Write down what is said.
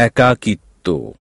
একাকিত্ব।